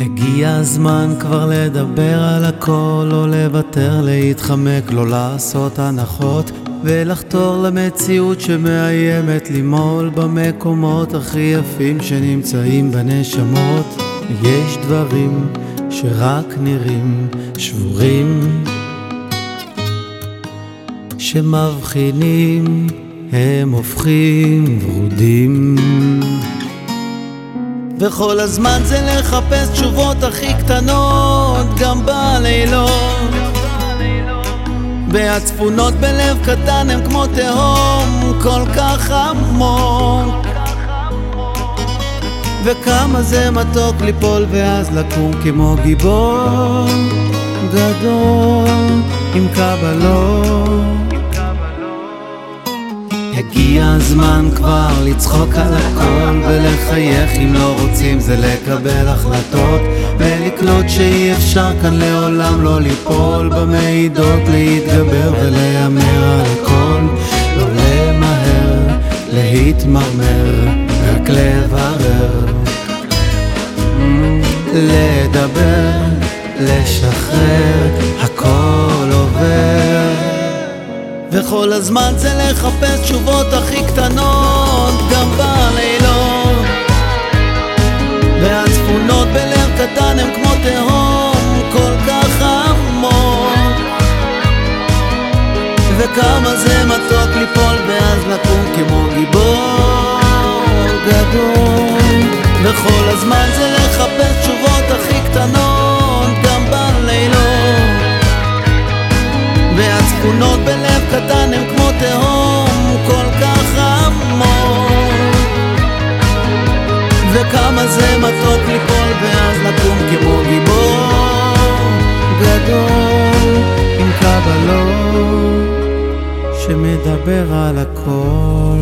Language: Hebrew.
הגיע הזמן כבר לדבר על הכל, לא לוותר, להתחמק, לא לעשות הנחות ולחתור למציאות שמאיימת למעול במקומות הכי יפים שנמצאים בנשמות. יש דברים שרק נראים שבורים שמבחינים הם הופכים ורודים וכל הזמן זה לחפש תשובות הכי קטנות גם בלילות. והצפונות בלב קטן הם כמו תהום כל כך עמוק. וכמה זה מתוק ליפול ואז לקום כמו גיבור גדול עם קבלות הגיע הזמן כבר לצחוק על הכל ולחייך אם לא רוצים זה לקבל החלטות ולקלוט שאי אפשר כאן לעולם לא ליפול במעידות להתגבר ולהמר על הכל. לא למהר, להתמרמר, רק לברר. לדבר, לשחרר, הכל עובר. וכל הזמן זה לחפש תשובות הכי קטנות גם בלילות. והצפונות בלב קטן הם כמו תהום כל כך עמוק. וכמה זה מתוק ליפול ואז לקום כמו גיבור גדול. וכל הזמן זה לחפש תשובות הכי קטנות גם בלילות. והצפונות בלב קטן הם כמו תהום שמדבר על הכל